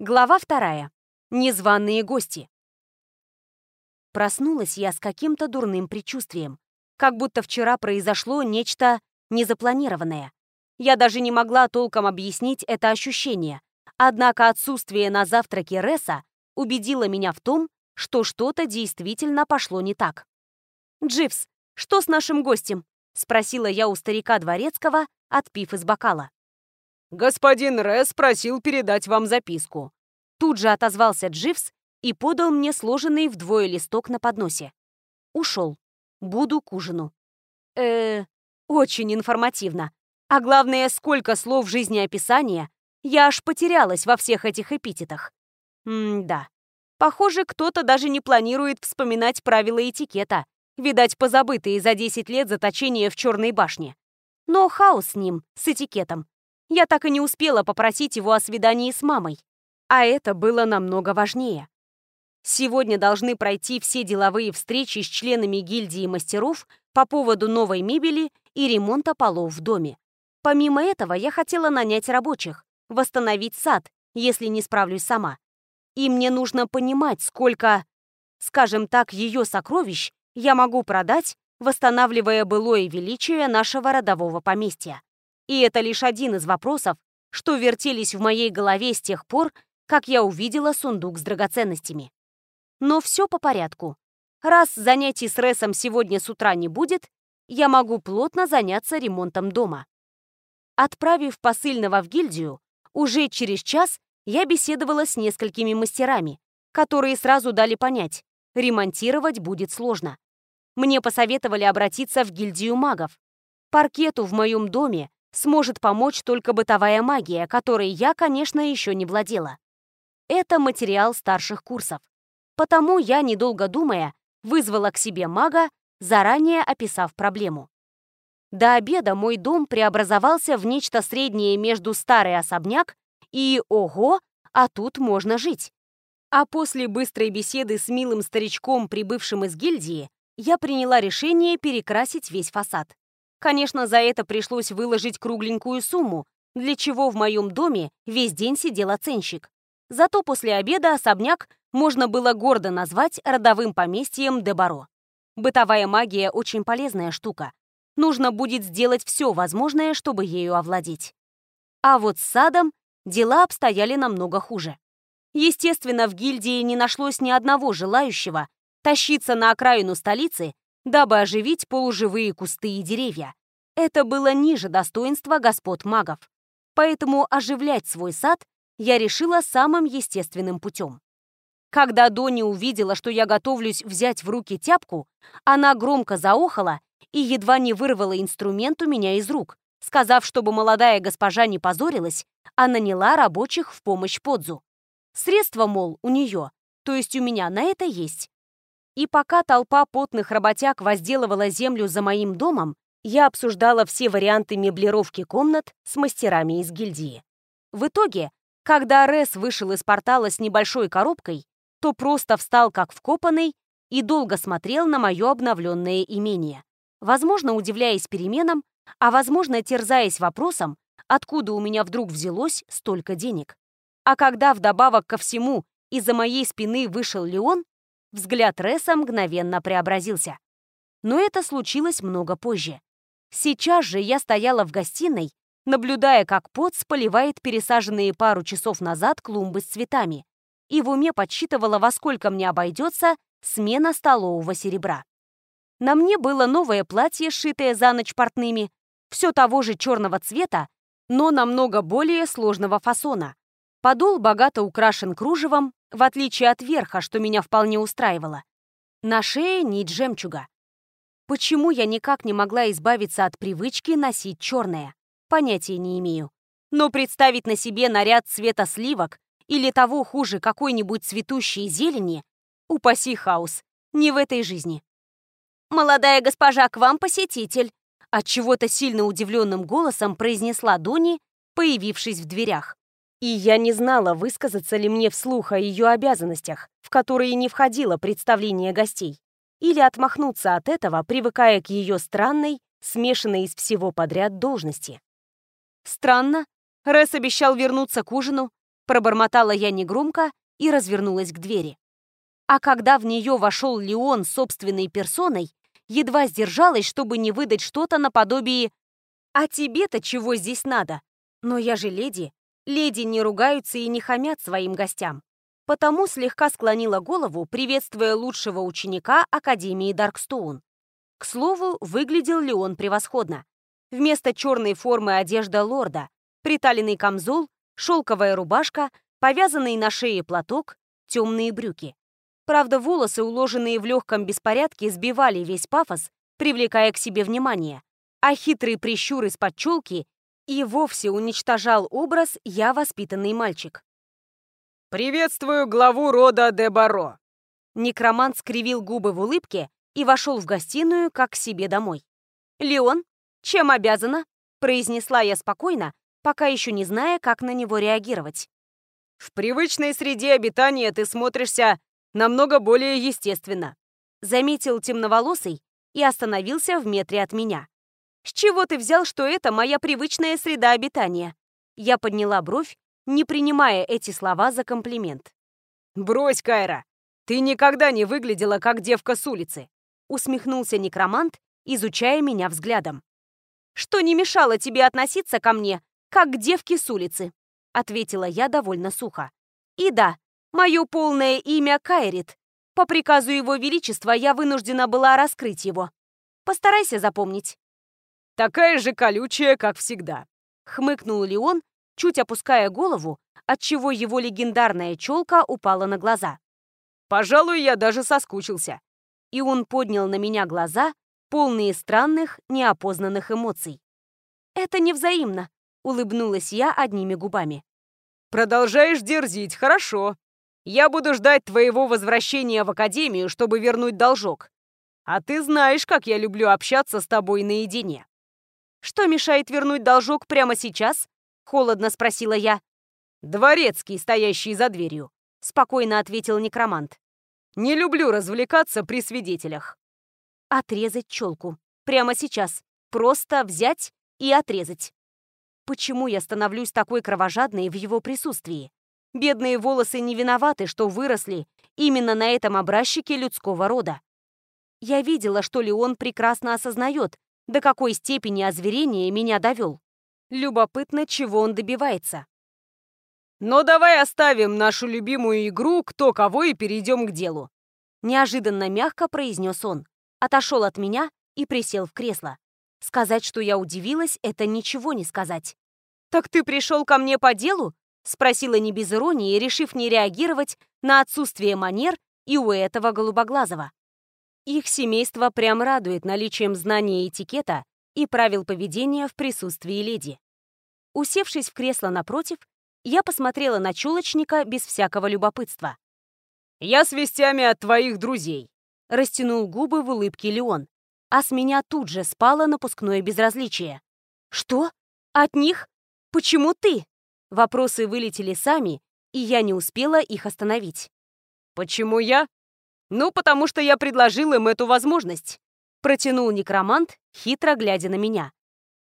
Глава вторая. Незваные гости. Проснулась я с каким-то дурным предчувствием. Как будто вчера произошло нечто незапланированное. Я даже не могла толком объяснить это ощущение. Однако отсутствие на завтраке Ресса убедило меня в том, что что-то действительно пошло не так. «Дживс, что с нашим гостем?» — спросила я у старика Дворецкого, отпив из бокала. «Господин Рэс просил передать вам записку». Тут же отозвался Дживс и подал мне сложенный вдвое листок на подносе. Ушел. Буду к ужину. э очень информативно. А главное, сколько слов жизнеописания. Я аж потерялась во всех этих эпитетах. М-да. Похоже, кто-то даже не планирует вспоминать правила этикета, видать, позабытые за 10 лет заточения в Черной башне. Но хаос с ним, с этикетом. Я так и не успела попросить его о свидании с мамой. А это было намного важнее. Сегодня должны пройти все деловые встречи с членами гильдии мастеров по поводу новой мебели и ремонта полов в доме. Помимо этого, я хотела нанять рабочих, восстановить сад, если не справлюсь сама. И мне нужно понимать, сколько, скажем так, ее сокровищ я могу продать, восстанавливая былое величие нашего родового поместья. И это лишь один из вопросов, что вертелись в моей голове с тех пор, как я увидела сундук с драгоценностями. Но все по порядку. Раз занятий с Ресом сегодня с утра не будет, я могу плотно заняться ремонтом дома. Отправив посыльного в гильдию, уже через час я беседовала с несколькими мастерами, которые сразу дали понять, ремонтировать будет сложно. Мне посоветовали обратиться в гильдию магов. Паркету в моем доме сможет помочь только бытовая магия, которой я, конечно, еще не владела. Это материал старших курсов. Потому я, недолго думая, вызвала к себе мага, заранее описав проблему. До обеда мой дом преобразовался в нечто среднее между старый особняк и «Ого, а тут можно жить». А после быстрой беседы с милым старичком, прибывшим из гильдии, я приняла решение перекрасить весь фасад. Конечно, за это пришлось выложить кругленькую сумму, для чего в моем доме весь день сидел оценщик. Зато после обеда особняк можно было гордо назвать родовым поместьем Дебаро. Бытовая магия очень полезная штука. Нужно будет сделать все возможное, чтобы ею овладеть. А вот с садом дела обстояли намного хуже. Естественно, в гильдии не нашлось ни одного желающего тащиться на окраину столицы дабы оживить полуживые кусты и деревья. Это было ниже достоинства господ магов. Поэтому оживлять свой сад я решила самым естественным путем. Когда Дони увидела, что я готовлюсь взять в руки тяпку, она громко заохала и едва не вырвала инструмент у меня из рук, сказав, чтобы молодая госпожа не позорилась, а наняла рабочих в помощь Подзу. Средства, мол, у нее, то есть у меня на это есть. И пока толпа потных работяг возделывала землю за моим домом, я обсуждала все варианты меблировки комнат с мастерами из гильдии. В итоге, когда Рес вышел из портала с небольшой коробкой, то просто встал как вкопанный и долго смотрел на мое обновленное имение, возможно, удивляясь переменам, а возможно, терзаясь вопросом, откуда у меня вдруг взялось столько денег. А когда вдобавок ко всему из-за моей спины вышел Леон, Взгляд Ресса мгновенно преобразился. Но это случилось много позже. Сейчас же я стояла в гостиной, наблюдая, как Потс поливает пересаженные пару часов назад клумбы с цветами, и в уме подсчитывала, во сколько мне обойдется смена столового серебра. На мне было новое платье, сшитое за ночь портными, все того же черного цвета, но намного более сложного фасона. Подол богато украшен кружевом, в отличие от верха, что меня вполне устраивало. На шее нить жемчуга. Почему я никак не могла избавиться от привычки носить черное? Понятия не имею. Но представить на себе наряд цвета сливок или того хуже какой-нибудь цветущей зелени, упаси хаос, не в этой жизни. «Молодая госпожа, к вам посетитель!» От чего-то сильно удивленным голосом произнесла Дони, появившись в дверях. И я не знала, высказаться ли мне вслух о ее обязанностях, в которые не входило представление гостей, или отмахнуться от этого, привыкая к ее странной, смешанной из всего подряд должности. Странно. Рэс обещал вернуться к ужину, Пробормотала я негромко и развернулась к двери. А когда в нее вошел Леон собственной персоной, едва сдержалась, чтобы не выдать что-то наподобие «А тебе-то чего здесь надо? Но я же леди. Леди не ругаются и не хамят своим гостям». Потому слегка склонила голову, приветствуя лучшего ученика Академии Даркстоун. К слову, выглядел ли он превосходно. Вместо черной формы одежда лорда, приталенный камзол, шелковая рубашка, повязанный на шее платок, темные брюки. Правда, волосы, уложенные в легком беспорядке, сбивали весь пафос, привлекая к себе внимание, а хитрый прищур из-под челки и вовсе уничтожал образ «я воспитанный мальчик». «Приветствую главу рода де Баро!» Некромант скривил губы в улыбке и вошел в гостиную, как к себе домой. «Леон, чем обязана?» — произнесла я спокойно, пока еще не зная, как на него реагировать. «В привычной среде обитания ты смотришься намного более естественно», заметил темноволосый и остановился в метре от меня. «С чего ты взял, что это моя привычная среда обитания?» Я подняла бровь, не принимая эти слова за комплимент. «Брось, Кайра! Ты никогда не выглядела как девка с улицы!» усмехнулся некромант, изучая меня взглядом. «Что не мешало тебе относиться ко мне, как к девке с улицы?» ответила я довольно сухо. «И да, Мое полное имя Кайрит. По приказу Его Величества я вынуждена была раскрыть его. Постарайся запомнить». «Такая же колючая, как всегда», — хмыкнул Леон, чуть опуская голову, отчего его легендарная челка упала на глаза. «Пожалуй, я даже соскучился». И он поднял на меня глаза, полные странных, неопознанных эмоций. «Это невзаимно», — улыбнулась я одними губами. «Продолжаешь дерзить, хорошо», я буду ждать твоего возвращения в академию, чтобы вернуть должок. А ты знаешь, как я люблю общаться с тобой наедине». «Что мешает вернуть должок прямо сейчас?» — холодно спросила я. «Дворецкий, стоящий за дверью», — спокойно ответил некромант. «Не люблю развлекаться при свидетелях». «Отрезать челку. Прямо сейчас. Просто взять и отрезать. Почему я становлюсь такой кровожадной в его присутствии? Бедные волосы не виноваты, что выросли именно на этом образчике людского рода. Я видела, что Леон прекрасно осознает, до какой степени озверения меня довел. Любопытно, чего он добивается. Но давай оставим нашу любимую игру «Кто кого» и перейдем к делу. Неожиданно мягко произнес он, отошел от меня и присел в кресло. Сказать, что я удивилась, это ничего не сказать. «Так ты пришел ко мне по делу?» Спросила не без иронии, решив не реагировать на отсутствие манер и у этого голубоглазого. Их семейство прям радует наличием знания этикета и правил поведения в присутствии леди. Усевшись в кресло напротив, я посмотрела на чулочника без всякого любопытства. «Я с вестями от твоих друзей», — растянул губы в улыбке Леон, а с меня тут же спало напускное безразличие. «Что? От них? Почему ты?» Вопросы вылетели сами, и я не успела их остановить. «Почему я?» «Ну, потому что я предложил им эту возможность», протянул некромант, хитро глядя на меня.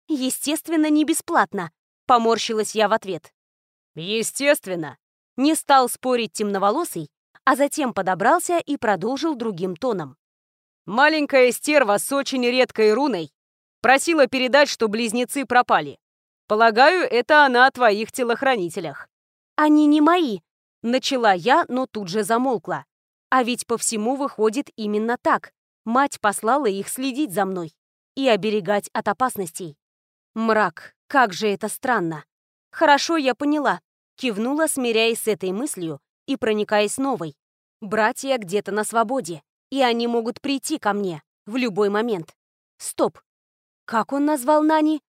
«Естественно, не бесплатно», — поморщилась я в ответ. «Естественно», — не стал спорить темноволосый, а затем подобрался и продолжил другим тоном. «Маленькая стерва с очень редкой руной просила передать, что близнецы пропали. Полагаю, это она о твоих телохранителях». «Они не мои», — начала я, но тут же замолкла. А ведь по всему выходит именно так. Мать послала их следить за мной и оберегать от опасностей. Мрак, как же это странно. Хорошо, я поняла. Кивнула, смиряясь с этой мыслью и проникаясь новой. Братья где-то на свободе, и они могут прийти ко мне в любой момент. Стоп. Как он назвал Нани?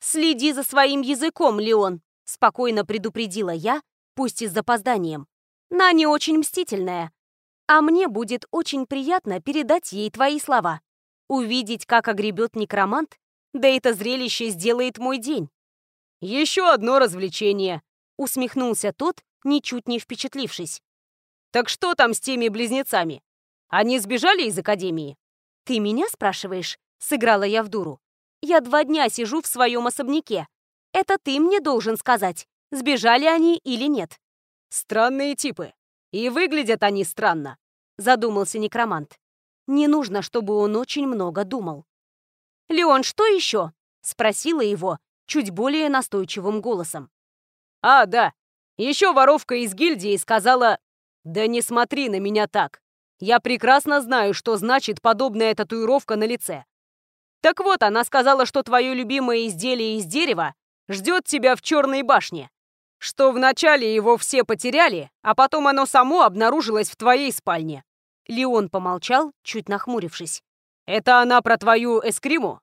«Следи за своим языком, Леон», — спокойно предупредила я, пусть и с запозданием. «Нани очень мстительная, а мне будет очень приятно передать ей твои слова. Увидеть, как огребет некромант, да это зрелище сделает мой день». «Еще одно развлечение», — усмехнулся тот, ничуть не впечатлившись. «Так что там с теми близнецами? Они сбежали из академии?» «Ты меня спрашиваешь?» — сыграла я в дуру. Я два дня сижу в своем особняке. Это ты мне должен сказать, сбежали они или нет. Странные типы. И выглядят они странно, задумался некромант. Не нужно, чтобы он очень много думал. «Леон, что еще?» — спросила его чуть более настойчивым голосом. «А, да. Еще воровка из гильдии сказала, «Да не смотри на меня так. Я прекрасно знаю, что значит подобная татуировка на лице. Так вот, она сказала, что твое любимое изделие из дерева ждет тебя в Черной башне. Что вначале его все потеряли, а потом оно само обнаружилось в твоей спальне». Леон помолчал, чуть нахмурившись. «Это она про твою эскриму?»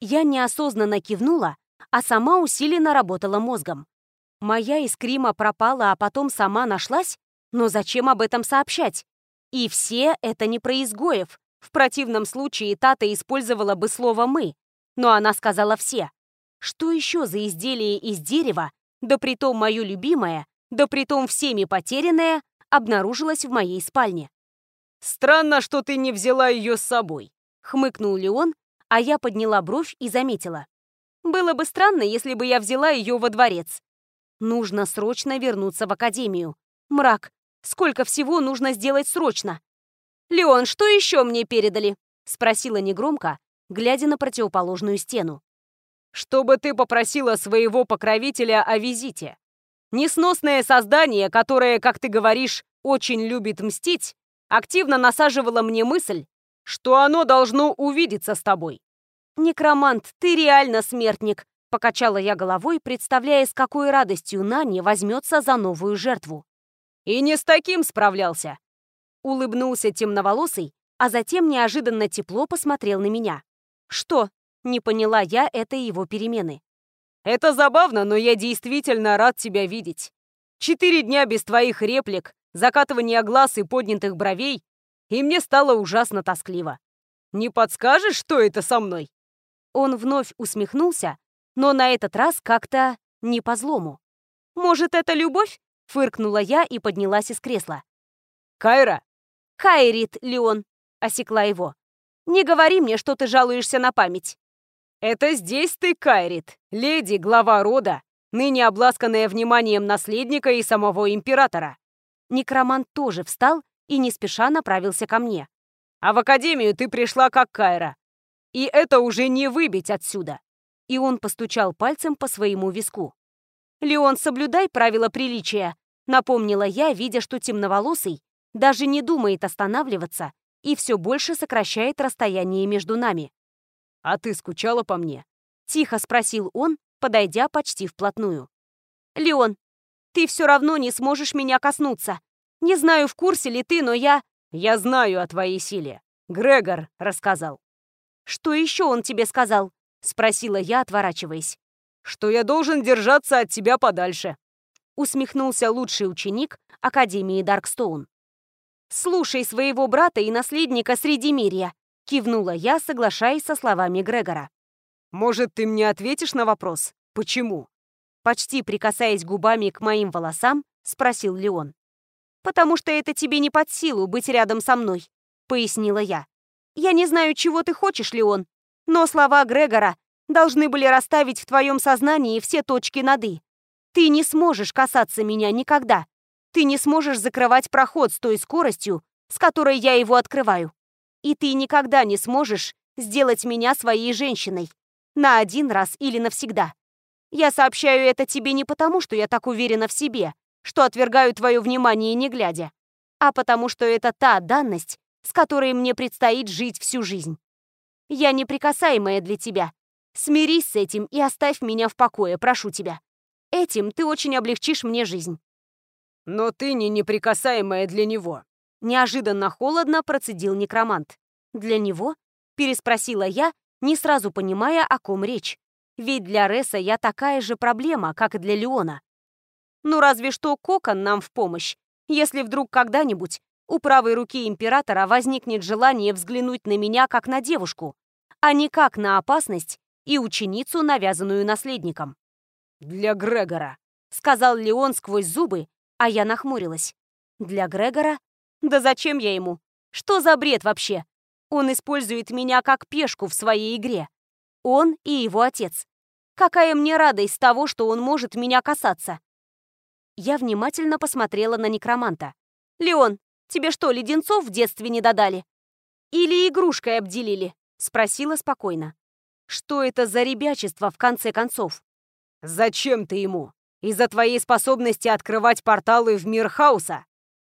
Я неосознанно кивнула, а сама усиленно работала мозгом. Моя эскрима пропала, а потом сама нашлась? Но зачем об этом сообщать? И все это не про изгоев. В противном случае Тата использовала бы слово «мы». Но она сказала «все». Что еще за изделие из дерева, да притом мое любимое, да притом всеми потерянное, обнаружилось в моей спальне? «Странно, что ты не взяла ее с собой», — хмыкнул Леон, а я подняла бровь и заметила. Было бы странно, если бы я взяла ее во дворец. Нужно срочно вернуться в академию. Мрак, Сколько всего нужно сделать срочно? «Леон, что еще мне передали?» — спросила негромко, глядя на противоположную стену. «Чтобы ты попросила своего покровителя о визите. Несносное создание, которое, как ты говоришь, очень любит мстить, активно насаживало мне мысль, что оно должно увидеться с тобой». «Некромант, ты реально смертник», — покачала я головой, представляя, с какой радостью Нани возьмется за новую жертву. И не с таким справлялся. Улыбнулся темноволосый, а затем неожиданно тепло посмотрел на меня. Что? Не поняла я этой его перемены. Это забавно, но я действительно рад тебя видеть. Четыре дня без твоих реплик, закатывания глаз и поднятых бровей, и мне стало ужасно тоскливо. Не подскажешь, что это со мной? Он вновь усмехнулся, но на этот раз как-то не по злому. Может, это любовь? Фыркнула я и поднялась из кресла. «Кайра!» «Хайрит, Леон!» — осекла его. «Не говори мне, что ты жалуешься на память». «Это здесь ты, Кайрит, леди, глава рода, ныне обласканная вниманием наследника и самого императора». Некромант тоже встал и не спеша направился ко мне. «А в академию ты пришла как Кайра. И это уже не выбить отсюда». И он постучал пальцем по своему виску. «Леон, соблюдай правила приличия», — напомнила я, видя, что темноволосый даже не думает останавливаться и все больше сокращает расстояние между нами. «А ты скучала по мне?» — тихо спросил он, подойдя почти вплотную. «Леон, ты все равно не сможешь меня коснуться. Не знаю, в курсе ли ты, но я...» «Я знаю о твоей силе. Грегор рассказал». «Что еще он тебе сказал?» — спросила я, отворачиваясь что я должен держаться от тебя подальше», усмехнулся лучший ученик Академии Даркстоун. «Слушай своего брата и наследника Средимирья», кивнула я, соглашаясь со словами Грегора. «Может, ты мне ответишь на вопрос? Почему?» Почти прикасаясь губами к моим волосам, спросил Леон. «Потому что это тебе не под силу быть рядом со мной», пояснила я. «Я не знаю, чего ты хочешь, Леон, но слова Грегора должны были расставить в твоем сознании все точки над «и». Ты не сможешь касаться меня никогда. Ты не сможешь закрывать проход с той скоростью, с которой я его открываю. И ты никогда не сможешь сделать меня своей женщиной. На один раз или навсегда. Я сообщаю это тебе не потому, что я так уверена в себе, что отвергаю твое внимание не глядя, а потому что это та данность, с которой мне предстоит жить всю жизнь. Я неприкасаемая для тебя, Смирись с этим и оставь меня в покое, прошу тебя. Этим ты очень облегчишь мне жизнь». «Но ты не неприкасаемая для него», — неожиданно холодно процедил некромант. «Для него?» — переспросила я, не сразу понимая, о ком речь. Ведь для Ресса я такая же проблема, как и для Леона. Ну разве что кокон нам в помощь, если вдруг когда-нибудь у правой руки императора возникнет желание взглянуть на меня как на девушку, а не как на опасность и ученицу, навязанную наследником. «Для Грегора», — сказал Леон сквозь зубы, а я нахмурилась. «Для Грегора? Да зачем я ему? Что за бред вообще? Он использует меня как пешку в своей игре. Он и его отец. Какая мне радость того, что он может меня касаться. Я внимательно посмотрела на некроманта. «Леон, тебе что, леденцов в детстве не додали? Или игрушкой обделили?» Спросила спокойно. «Что это за ребячество, в конце концов?» «Зачем ты ему? Из-за твоей способности открывать порталы в мир хаоса?»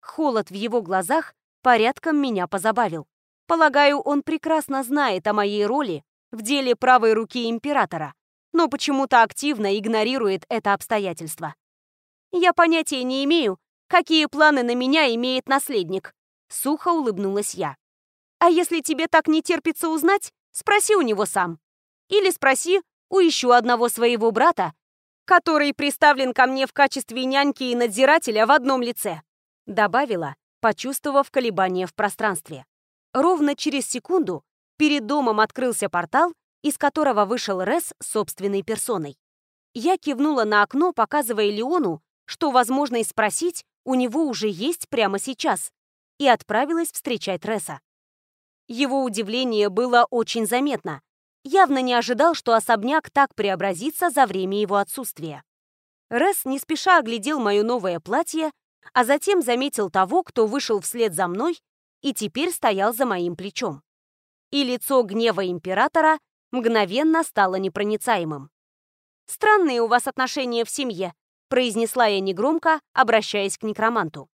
Холод в его глазах порядком меня позабавил. Полагаю, он прекрасно знает о моей роли в деле правой руки императора, но почему-то активно игнорирует это обстоятельство. Я понятия не имею, какие планы на меня имеет наследник. Сухо улыбнулась я. А если тебе так не терпится узнать, спроси у него сам. Или спроси у еще одного своего брата, который приставлен ко мне в качестве няньки и надзирателя в одном лице. Добавила, почувствовав колебания в пространстве. Ровно через секунду перед домом открылся портал, из которого вышел Рес собственной персоной. Я кивнула на окно, показывая Леону, что возможность спросить у него уже есть прямо сейчас, и отправилась встречать Реса. Его удивление было очень заметно. Явно не ожидал, что особняк так преобразится за время его отсутствия. Рес не спеша оглядел мое новое платье, а затем заметил того, кто вышел вслед за мной и теперь стоял за моим плечом. И лицо гнева императора мгновенно стало непроницаемым. «Странные у вас отношения в семье», — произнесла я негромко, обращаясь к некроманту.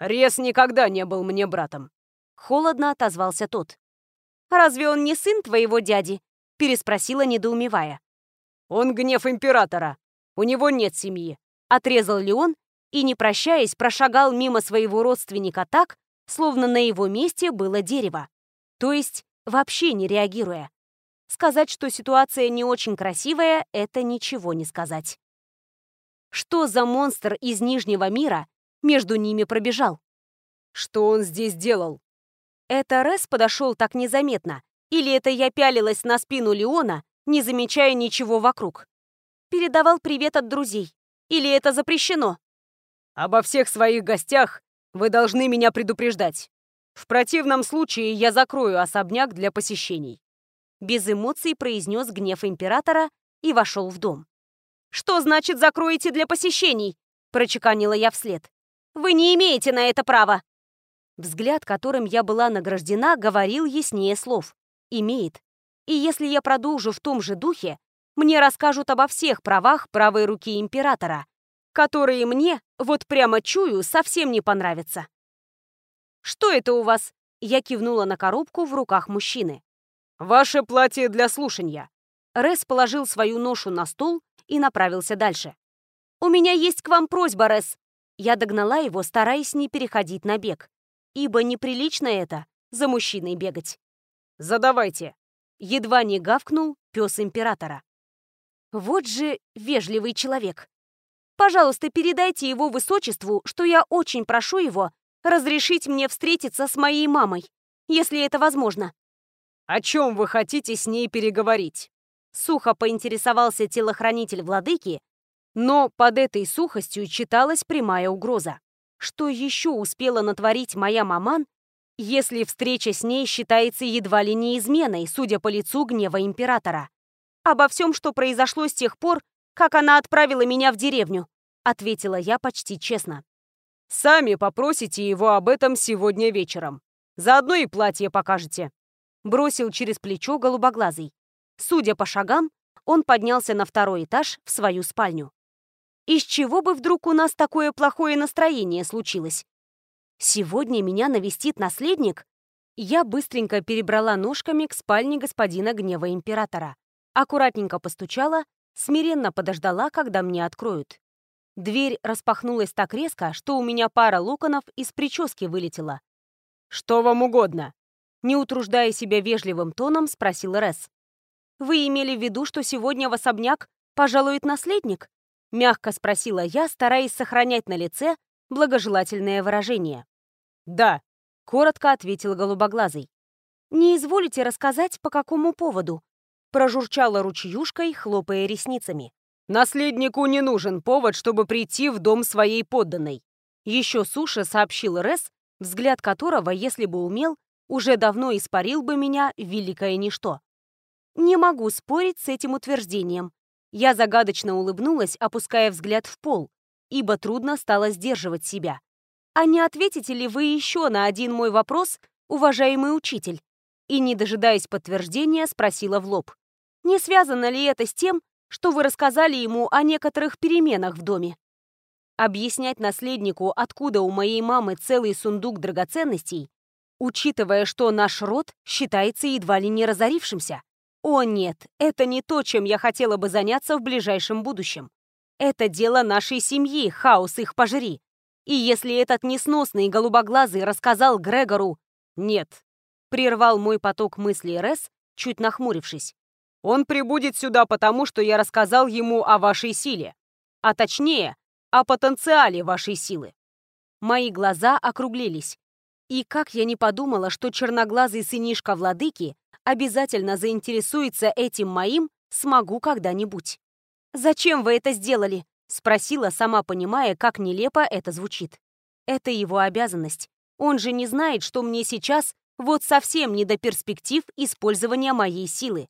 «Рес никогда не был мне братом», — холодно отозвался тот. «Разве он не сын твоего дяди?» — переспросила, недоумевая. «Он гнев императора. У него нет семьи», — отрезал Леон и, не прощаясь, прошагал мимо своего родственника так, словно на его месте было дерево. То есть вообще не реагируя. Сказать, что ситуация не очень красивая, это ничего не сказать. Что за монстр из Нижнего мира между ними пробежал? Что он здесь делал? Это Рес подошел так незаметно? Или это я пялилась на спину Леона, не замечая ничего вокруг? Передавал привет от друзей. Или это запрещено? Обо всех своих гостях вы должны меня предупреждать. В противном случае я закрою особняк для посещений». Без эмоций произнес гнев императора и вошел в дом. «Что значит закроете для посещений?» – прочеканила я вслед. «Вы не имеете на это права!» Взгляд, которым я была награждена, говорил яснее слов. «Имеет. И если я продолжу в том же духе, мне расскажут обо всех правах правой руки императора, которые мне, вот прямо чую, совсем не понравятся. «Что это у вас?» Я кивнула на коробку в руках мужчины. «Ваше платье для слушания». Рес положил свою ношу на стол и направился дальше. «У меня есть к вам просьба, Рес». Я догнала его, стараясь не переходить на бег. Ибо неприлично это, за мужчиной бегать. «Задавайте». Едва не гавкнул пес императора. Вот же вежливый человек. Пожалуйста, передайте его высочеству, что я очень прошу его разрешить мне встретиться с моей мамой, если это возможно». «О чем вы хотите с ней переговорить?» Сухо поинтересовался телохранитель владыки, но под этой сухостью читалась прямая угроза. Что еще успела натворить моя маман, если встреча с ней считается едва ли не изменой, судя по лицу гнева императора? Обо всем, что произошло с тех пор, как она отправила меня в деревню», — ответила я почти честно. «Сами попросите его об этом сегодня вечером. Заодно и платье покажете». Бросил через плечо голубоглазый. Судя по шагам, он поднялся на второй этаж в свою спальню. Из чего бы вдруг у нас такое плохое настроение случилось? Сегодня меня навестит наследник? Я быстренько перебрала ножками к спальне господина гнева императора. Аккуратненько постучала смиренно подождала, когда мне откроют. Дверь распахнулась так резко, что у меня пара локонов из прически вылетела. «Что вам угодно?» Не утруждая себя вежливым тоном, спросил Рес. «Вы имели в виду, что сегодня в особняк пожалует наследник?» Мягко спросила я, стараясь сохранять на лице благожелательное выражение. «Да», — коротко ответил голубоглазый. «Не изволите рассказать, по какому поводу?» Прожурчала ручьюшкой, хлопая ресницами. «Наследнику не нужен повод, чтобы прийти в дом своей подданной». Еще суше сообщил Рес, взгляд которого, если бы умел, уже давно испарил бы меня великое ничто. Не могу спорить с этим утверждением. Я загадочно улыбнулась, опуская взгляд в пол, ибо трудно стало сдерживать себя. «А не ответите ли вы еще на один мой вопрос, уважаемый учитель?» И, не дожидаясь подтверждения, спросила в лоб. «Не связано ли это с тем, что вы рассказали ему о некоторых переменах в доме?» Объяснять наследнику, откуда у моей мамы целый сундук драгоценностей, учитывая, что наш род считается едва ли не разорившимся. О нет, это не то, чем я хотела бы заняться в ближайшем будущем. Это дело нашей семьи, хаос их пожри. И если этот несносный голубоглазый рассказал Грегору «нет», прервал мой поток мыслей Рес, чуть нахмурившись. «Он прибудет сюда потому, что я рассказал ему о вашей силе, а точнее, о потенциале вашей силы». Мои глаза округлились. И как я не подумала, что черноглазый сынишка владыки обязательно заинтересуется этим моим, смогу когда-нибудь. «Зачем вы это сделали?» — спросила, сама понимая, как нелепо это звучит. «Это его обязанность. Он же не знает, что мне сейчас вот совсем не до перспектив использования моей силы.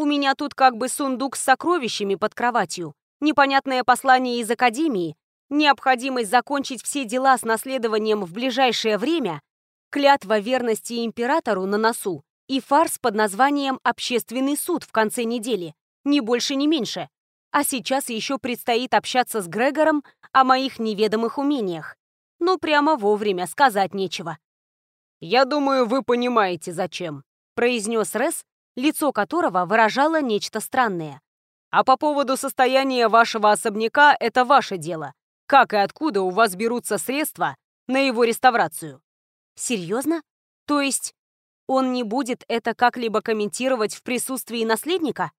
У меня тут как бы сундук с сокровищами под кроватью, непонятное послание из Академии, необходимость закончить все дела с наследованием в ближайшее время, клятва верности императору на носу и фарс под названием «Общественный суд» в конце недели, ни больше, ни меньше. А сейчас еще предстоит общаться с Грегором о моих неведомых умениях. Ну, прямо вовремя, сказать нечего. «Я думаю, вы понимаете, зачем», — произнес Рес, лицо которого выражало нечто странное. «А по поводу состояния вашего особняка — это ваше дело как и откуда у вас берутся средства на его реставрацию. Серьезно? То есть он не будет это как-либо комментировать в присутствии наследника?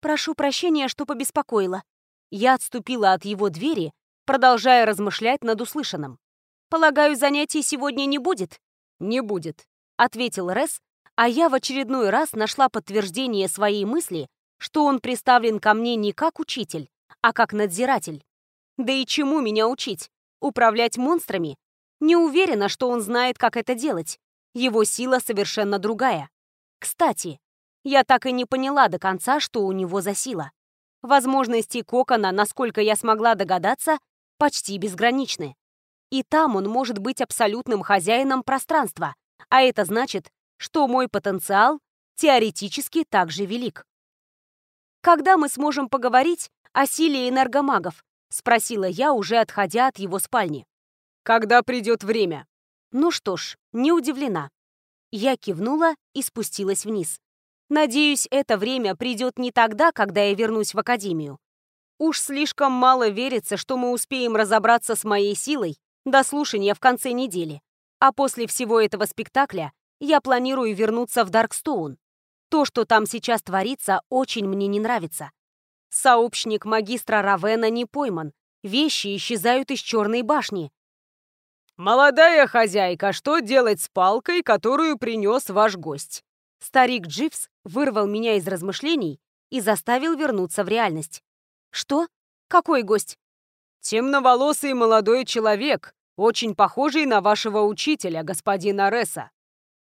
Прошу прощения, что побеспокоила. Я отступила от его двери, продолжая размышлять над услышанным. «Полагаю, занятий сегодня не будет?» «Не будет», — ответил Рес, а я в очередной раз нашла подтверждение своей мысли, что он представлен ко мне не как учитель, а как надзиратель. Да и чему меня учить? Управлять монстрами? Не уверена, что он знает, как это делать. Его сила совершенно другая. Кстати, я так и не поняла до конца, что у него за сила. Возможности Кокона, насколько я смогла догадаться, почти безграничны. И там он может быть абсолютным хозяином пространства, а это значит, что мой потенциал теоретически также велик. Когда мы сможем поговорить о силе энергомагов? — спросила я, уже отходя от его спальни. «Когда придет время?» Ну что ж, не удивлена. Я кивнула и спустилась вниз. Надеюсь, это время придет не тогда, когда я вернусь в академию. Уж слишком мало верится, что мы успеем разобраться с моей силой до слушания в конце недели. А после всего этого спектакля я планирую вернуться в Даркстоун. То, что там сейчас творится, очень мне не нравится. Сообщник магистра Равена не пойман. Вещи исчезают из черной башни. «Молодая хозяйка, что делать с палкой, которую принес ваш гость?» Старик Дживс вырвал меня из размышлений и заставил вернуться в реальность. «Что? Какой гость?» «Темноволосый молодой человек, очень похожий на вашего учителя, господина Ресса»,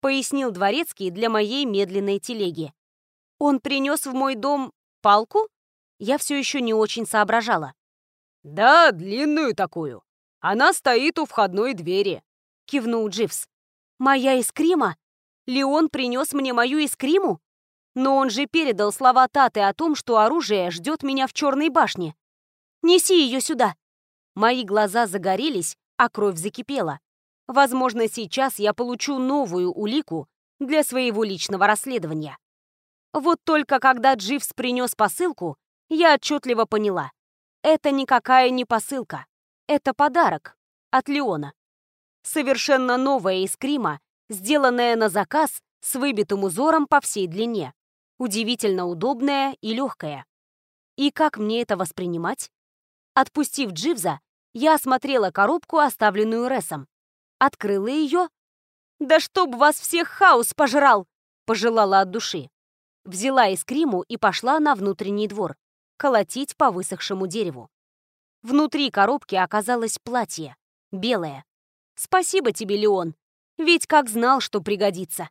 пояснил дворецкий для моей медленной телеги. «Он принес в мой дом палку?» я все еще не очень соображала. «Да, длинную такую. Она стоит у входной двери», — кивнул Дживс. «Моя искрима? Леон принес мне мою искриму? Но он же передал слова Таты о том, что оружие ждет меня в черной башне. Неси ее сюда!» Мои глаза загорелись, а кровь закипела. Возможно, сейчас я получу новую улику для своего личного расследования. Вот только когда Дживс принес посылку, я отчетливо поняла. Это никакая не посылка. Это подарок от Леона. Совершенно новая искрима, сделанная на заказ с выбитым узором по всей длине. Удивительно удобная и легкая. И как мне это воспринимать? Отпустив Дживза, я осмотрела коробку, оставленную Ресом. Открыла ее. «Да чтоб вас всех хаос пожрал!» — пожелала от души. Взяла искриму и пошла на внутренний двор колотить по высохшему дереву. Внутри коробки оказалось платье, белое. Спасибо тебе, Леон, ведь как знал, что пригодится.